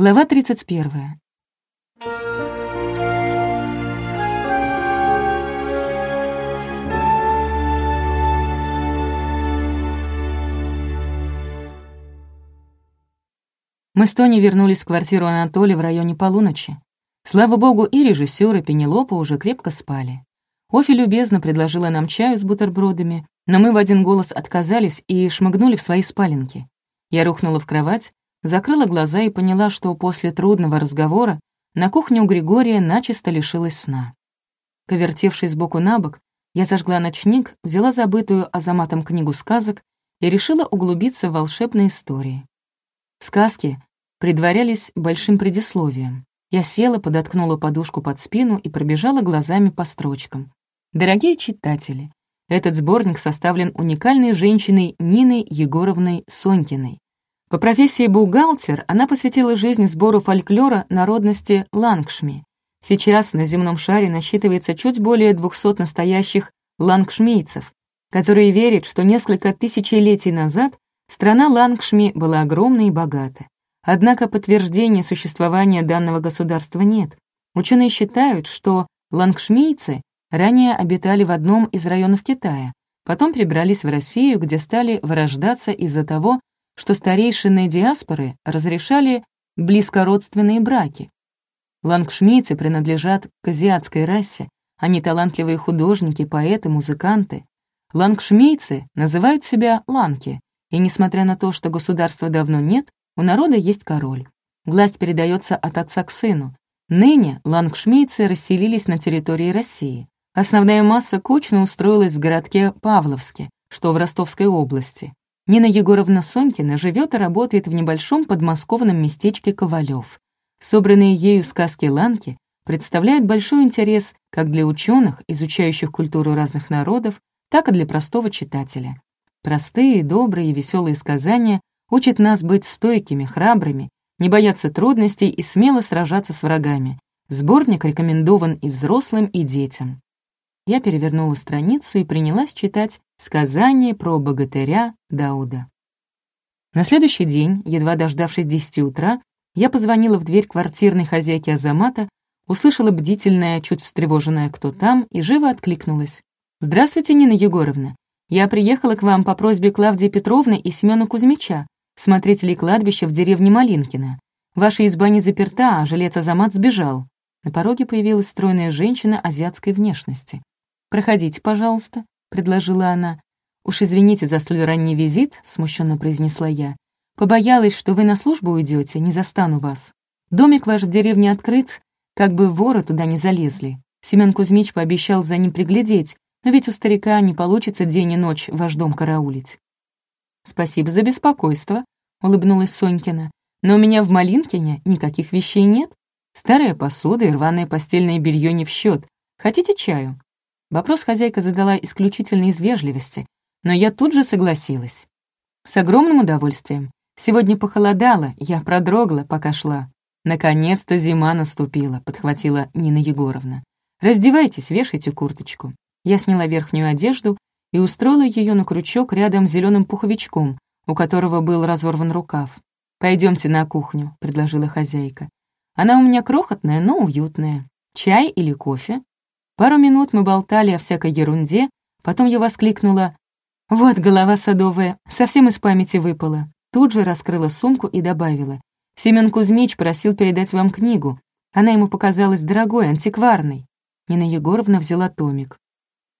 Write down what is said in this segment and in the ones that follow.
Глава 31. Мы с Тони вернулись в квартиру Анатолия в районе полуночи. Слава богу, и режиссер, и Пенелопа уже крепко спали. Офи любезно предложила нам чаю с бутербродами, но мы в один голос отказались и шмыгнули в свои спаленки. Я рухнула в кровать, закрыла глаза и поняла, что после трудного разговора на кухне у Григория начисто лишилась сна. Повертевшись сбоку на бок, я зажгла ночник, взяла забытую Азаматом книгу сказок и решила углубиться в волшебные истории. Сказки предварялись большим предисловием. Я села, подоткнула подушку под спину и пробежала глазами по строчкам. Дорогие читатели, этот сборник составлен уникальной женщиной Ниной Егоровной Сонькиной. По профессии бухгалтер она посвятила жизнь сбору фольклора народности лангшми. Сейчас на земном шаре насчитывается чуть более 200 настоящих лангшмийцев, которые верят, что несколько тысячелетий назад страна лангшми была огромной и богатой. Однако подтверждения существования данного государства нет. Ученые считают, что лангшмийцы ранее обитали в одном из районов Китая, потом перебрались в Россию, где стали вырождаться из-за того, что старейшины диаспоры разрешали близкородственные браки. Лангшмийцы принадлежат к азиатской расе, они талантливые художники, поэты, музыканты. Лангшмийцы называют себя ланки, и несмотря на то, что государства давно нет, у народа есть король. Власть передается от отца к сыну. Ныне лангшмийцы расселились на территории России. Основная масса кучно устроилась в городке Павловске, что в Ростовской области. Нина Егоровна Сонькина живет и работает в небольшом подмосковном местечке Ковалев. Собранные ею сказки Ланки представляют большой интерес как для ученых, изучающих культуру разных народов, так и для простого читателя. Простые, добрые и веселые сказания учат нас быть стойкими, храбрыми, не бояться трудностей и смело сражаться с врагами. Сборник рекомендован и взрослым, и детям я перевернула страницу и принялась читать сказание про богатыря Дауда. На следующий день, едва дождавшись десяти утра, я позвонила в дверь квартирной хозяйки Азамата, услышала бдительная, чуть встревоженная «Кто там?» и живо откликнулась. «Здравствуйте, Нина Егоровна. Я приехала к вам по просьбе Клавдии Петровны и Семена Кузьмича, смотрителей кладбища в деревне Малинкино. Ваша изба не заперта, а жилец Азамат сбежал». На пороге появилась стройная женщина азиатской внешности. «Проходите, пожалуйста», — предложила она. «Уж извините за столь ранний визит», — смущенно произнесла я. «Побоялась, что вы на службу уйдете, не застану вас. Домик ваш в деревне открыт, как бы воры туда не залезли. Семен Кузьмич пообещал за ним приглядеть, но ведь у старика не получится день и ночь ваш дом караулить». «Спасибо за беспокойство», — улыбнулась Сонькина. «Но у меня в Малинкине никаких вещей нет. Старая посуда и рваное постельное белье не в счет. Хотите чаю?» Вопрос хозяйка задала исключительно из вежливости, но я тут же согласилась. С огромным удовольствием. Сегодня похолодало, я продрогла, пока шла. «Наконец-то зима наступила», — подхватила Нина Егоровна. «Раздевайтесь, вешайте курточку». Я сняла верхнюю одежду и устроила ее на крючок рядом с зеленым пуховичком, у которого был разорван рукав. Пойдемте на кухню», — предложила хозяйка. «Она у меня крохотная, но уютная. Чай или кофе?» Пару минут мы болтали о всякой ерунде, потом я воскликнула «Вот голова садовая, совсем из памяти выпала». Тут же раскрыла сумку и добавила «Семен Кузьмич просил передать вам книгу. Она ему показалась дорогой, антикварной». Нина Егоровна взяла томик.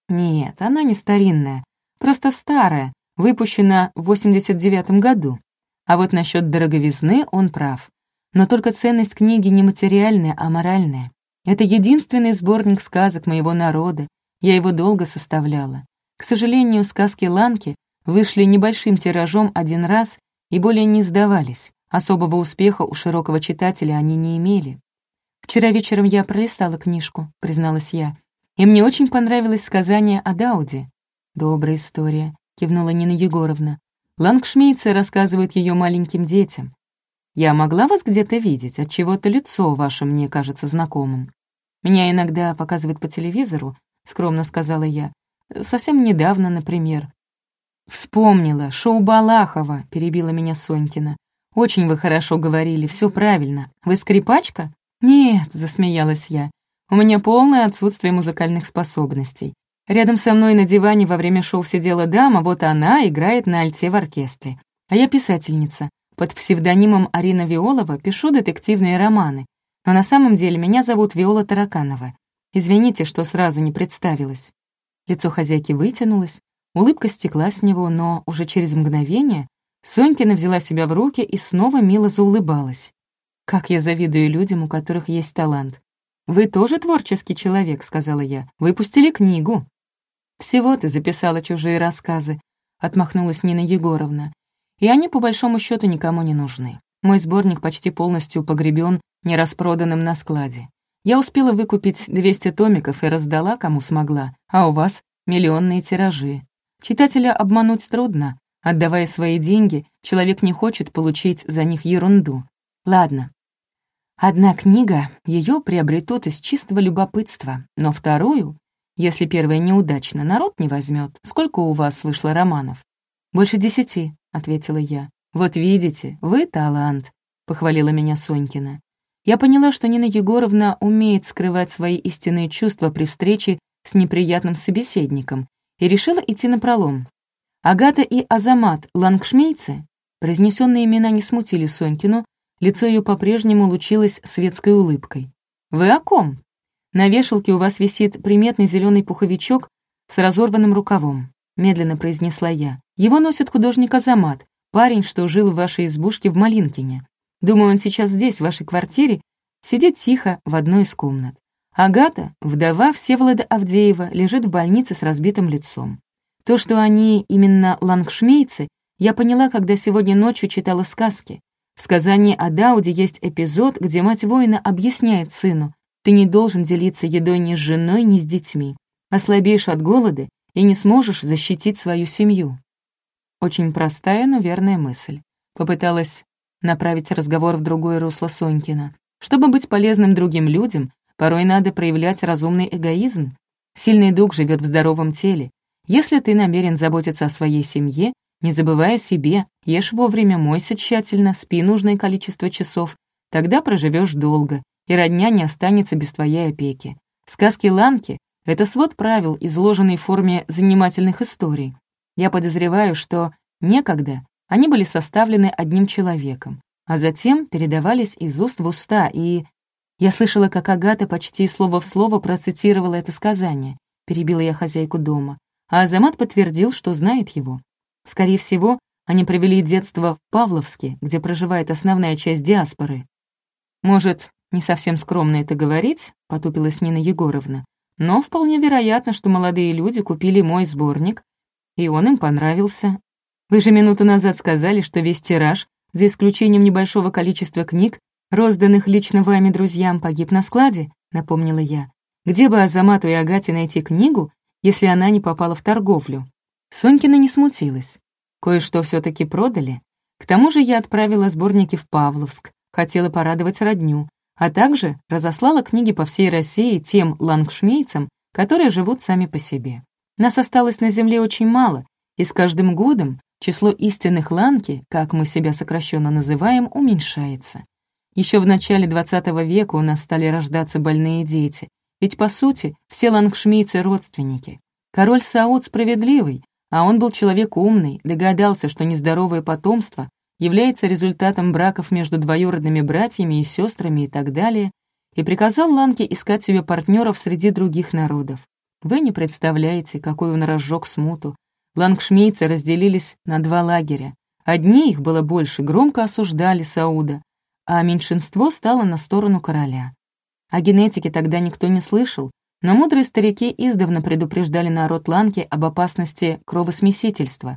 «Нет, она не старинная, просто старая, выпущена в 89 году. А вот насчет дороговизны он прав. Но только ценность книги не материальная, а моральная. Это единственный сборник сказок моего народа, я его долго составляла. К сожалению, сказки Ланки вышли небольшим тиражом один раз и более не сдавались. Особого успеха у широкого читателя они не имели. «Вчера вечером я пролистала книжку», — призналась я, «и мне очень понравилось сказание о Дауде». «Добрая история», — кивнула Нина Егоровна. Лангшмейцы рассказывают ее маленьким детям. Я могла вас где-то видеть, от чего то лицо ваше мне кажется знакомым. Меня иногда показывают по телевизору, скромно сказала я. Совсем недавно, например. Вспомнила, шоу Балахова, перебила меня Сонькина. «Очень вы хорошо говорили, все правильно. Вы скрипачка?» «Нет», — засмеялась я. «У меня полное отсутствие музыкальных способностей. Рядом со мной на диване во время шоу сидела дама, вот она играет на альте в оркестре. А я писательница. Под псевдонимом Арина Виолова пишу детективные романы. Но на самом деле меня зовут Виола Тараканова. Извините, что сразу не представилась». Лицо хозяйки вытянулось, улыбка стекла с него, но уже через мгновение Сонькина взяла себя в руки и снова мило заулыбалась. «Как я завидую людям, у которых есть талант. Вы тоже творческий человек», — сказала я. «Выпустили книгу». «Всего ты записала чужие рассказы», — отмахнулась Нина Егоровна. «И они, по большому счету никому не нужны. Мой сборник почти полностью погребен нераспроданным на складе. Я успела выкупить 200 томиков и раздала, кому смогла, а у вас миллионные тиражи. Читателя обмануть трудно. Отдавая свои деньги, человек не хочет получить за них ерунду. Ладно. Одна книга, ее приобретут из чистого любопытства, но вторую, если первая неудачна, народ не возьмет. Сколько у вас вышло романов? Больше десяти, ответила я. Вот видите, вы талант, похвалила меня Сонькина. Я поняла, что Нина Егоровна умеет скрывать свои истинные чувства при встрече с неприятным собеседником, и решила идти на пролом. Агата и Азамат Лангшмейцы, произнесенные имена не смутили Сонькину, лицо ее по-прежнему лучилось светской улыбкой. «Вы о ком?» «На вешалке у вас висит приметный зеленый пуховичок с разорванным рукавом», — медленно произнесла я. «Его носит художник Азамат, парень, что жил в вашей избушке в Малинкине. Думаю, он сейчас здесь, в вашей квартире, сидит тихо в одной из комнат. Агата, вдова Всеволода Авдеева, лежит в больнице с разбитым лицом. То, что они именно лангшмейцы, я поняла, когда сегодня ночью читала сказки. В сказании о Дауде есть эпизод, где мать воина объясняет сыну, «Ты не должен делиться едой ни с женой, ни с детьми. Ослабеешь от голода и не сможешь защитить свою семью». Очень простая, но верная мысль. Попыталась направить разговор в другое русло Сонькина. Чтобы быть полезным другим людям, порой надо проявлять разумный эгоизм. Сильный дух живет в здоровом теле. Если ты намерен заботиться о своей семье, не забывая о себе, ешь вовремя, мойся тщательно, спи нужное количество часов, тогда проживешь долго, и родня не останется без твоей опеки. Сказки Ланки — это свод правил, изложенный в форме занимательных историй. Я подозреваю, что некогда они были составлены одним человеком, а затем передавались из уст в уста, и... Я слышала, как Агата почти слово в слово процитировала это сказание, перебила я хозяйку дома, а Азамат подтвердил, что знает его. Скорее всего, они провели детство в Павловске, где проживает основная часть диаспоры. «Может, не совсем скромно это говорить», — потупилась Нина Егоровна, «но вполне вероятно, что молодые люди купили мой сборник, и он им понравился, вы же минуту назад сказали, что весь тираж, за исключением небольшого количества книг, розданных лично вами друзьям, погиб на складе, напомнила я. Где бы Азамату и Агате найти книгу, если она не попала в торговлю? Сонькина не смутилась. Кое-что все таки продали. К тому же я отправила сборники в Павловск, хотела порадовать родню, а также разослала книги по всей России тем лангшмейцам, которые живут сами по себе. Нас осталось на земле очень мало, и с каждым годом Число истинных ланки, как мы себя сокращенно называем, уменьшается. Еще в начале XX века у нас стали рождаться больные дети, ведь, по сути, все лангшмейцы — родственники. Король Сауд справедливый, а он был человек умный, догадался, что нездоровое потомство является результатом браков между двоюродными братьями и сестрами и так далее, и приказал Ланке искать себе партнеров среди других народов. Вы не представляете, какой он разжег смуту, Лангшмейцы разделились на два лагеря. Одни, их было больше, громко осуждали Сауда, а меньшинство стало на сторону короля. О генетике тогда никто не слышал, но мудрые старики издавна предупреждали народ Ланки об опасности кровосмесительства.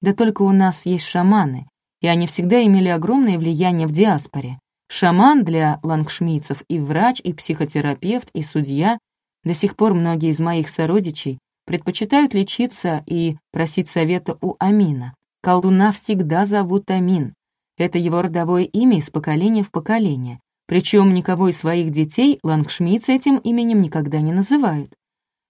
Да только у нас есть шаманы, и они всегда имели огромное влияние в диаспоре. Шаман для лангшмийцев и врач, и психотерапевт, и судья. До сих пор многие из моих сородичей предпочитают лечиться и просить совета у Амина. Колдуна всегда зовут Амин. Это его родовое имя из поколения в поколение. Причем никого из своих детей Лангшмидц этим именем никогда не называют.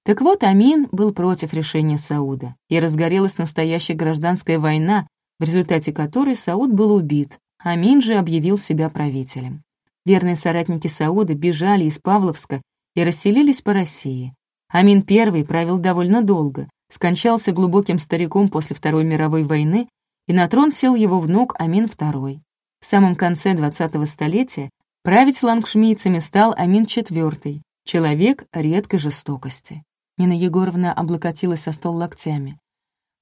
Так вот, Амин был против решения Сауда, и разгорелась настоящая гражданская война, в результате которой Сауд был убит, Амин же объявил себя правителем. Верные соратники Сауда бежали из Павловска и расселились по России. Амин I правил довольно долго, скончался глубоким стариком после Второй мировой войны, и на трон сел его внук Амин II. В самом конце 20-го столетия править лангшмийцами стал Амин IV, человек редкой жестокости. Нина Егоровна облокотилась со стол локтями.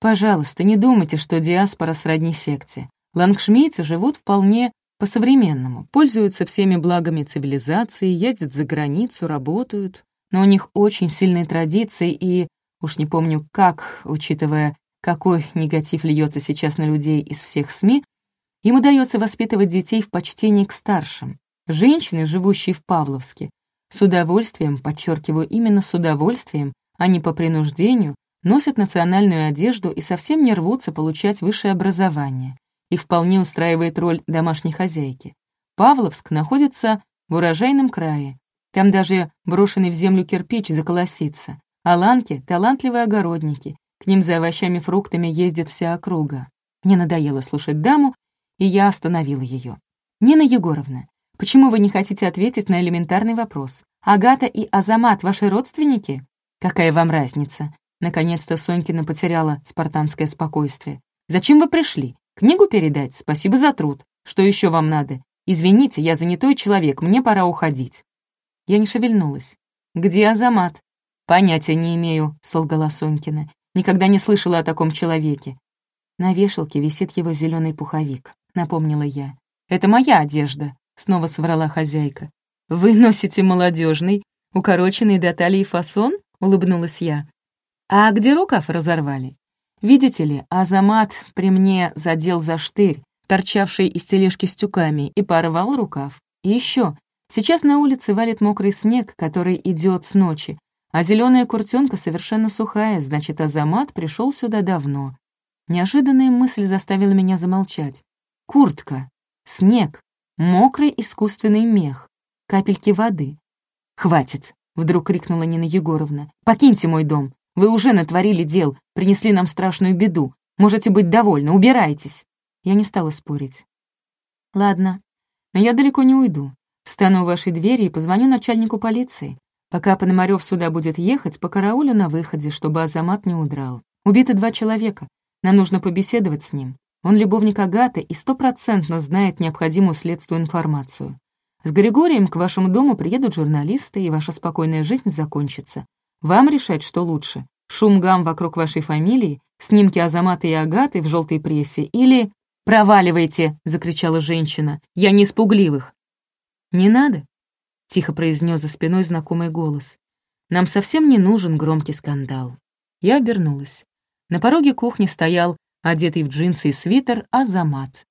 «Пожалуйста, не думайте, что диаспора сродни секте. Лангшмийцы живут вполне по-современному, пользуются всеми благами цивилизации, ездят за границу, работают. Но у них очень сильные традиции и, уж не помню как, учитывая, какой негатив льется сейчас на людей из всех СМИ, им удается воспитывать детей в почтении к старшим. Женщины, живущие в Павловске, с удовольствием, подчеркиваю, именно с удовольствием, а не по принуждению, носят национальную одежду и совсем не рвутся получать высшее образование. Их вполне устраивает роль домашней хозяйки. Павловск находится в урожайном крае. Там даже брошенный в землю кирпич заколосится. А ланки — талантливые огородники. К ним за овощами фруктами ездит вся округа. Мне надоело слушать даму, и я остановила ее. «Нина Егоровна, почему вы не хотите ответить на элементарный вопрос? Агата и Азамат ваши родственники?» «Какая вам разница?» Наконец-то Сонькина потеряла спартанское спокойствие. «Зачем вы пришли? Книгу передать? Спасибо за труд. Что еще вам надо? Извините, я занятой человек, мне пора уходить». Я не шевельнулась. «Где Азамат?» «Понятия не имею», — солгала Сонькина. «Никогда не слышала о таком человеке». На вешалке висит его зеленый пуховик напомнила я. «Это моя одежда», — снова соврала хозяйка. «Вы носите молодежный, укороченный до талии фасон?» — улыбнулась я. «А где рукав разорвали?» «Видите ли, Азамат при мне задел за штырь, торчавший из тележки с тюками, и порвал рукав. И еще, сейчас на улице валит мокрый снег, который идет с ночи, а зеленая куртенка совершенно сухая, значит, Азамат пришел сюда давно. Неожиданная мысль заставила меня замолчать. Куртка, снег, мокрый искусственный мех, капельки воды. «Хватит!» — вдруг крикнула Нина Егоровна. «Покиньте мой дом! Вы уже натворили дел, принесли нам страшную беду. Можете быть довольны, убирайтесь!» Я не стала спорить. «Ладно, но я далеко не уйду. Встану у вашей двери и позвоню начальнику полиции. Пока Пономарёв сюда будет ехать, по караулю на выходе, чтобы Азамат не удрал. Убиты два человека. Нам нужно побеседовать с ним. Он любовник Агаты и стопроцентно знает необходимую следствию информацию. С Григорием к вашему дому приедут журналисты, и ваша спокойная жизнь закончится. Вам решать, что лучше. Шум-гам вокруг вашей фамилии, снимки Азамата и Агаты в желтой прессе или... «Проваливайте!» — закричала женщина. «Я не испугливых!» «Не надо!» — тихо произнес за спиной знакомый голос. «Нам совсем не нужен громкий скандал». Я обернулась. На пороге кухни стоял одетый в джинсы и свитер, Азамат.